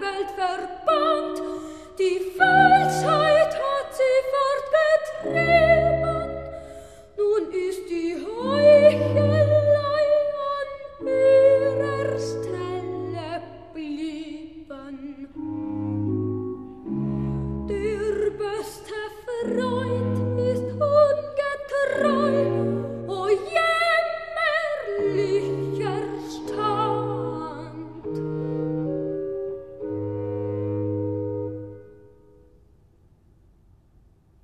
Welt verbannt. Die Falschheit hat sie fortgetrieben. Nun ist die Heuchelei an ihrer Stelle.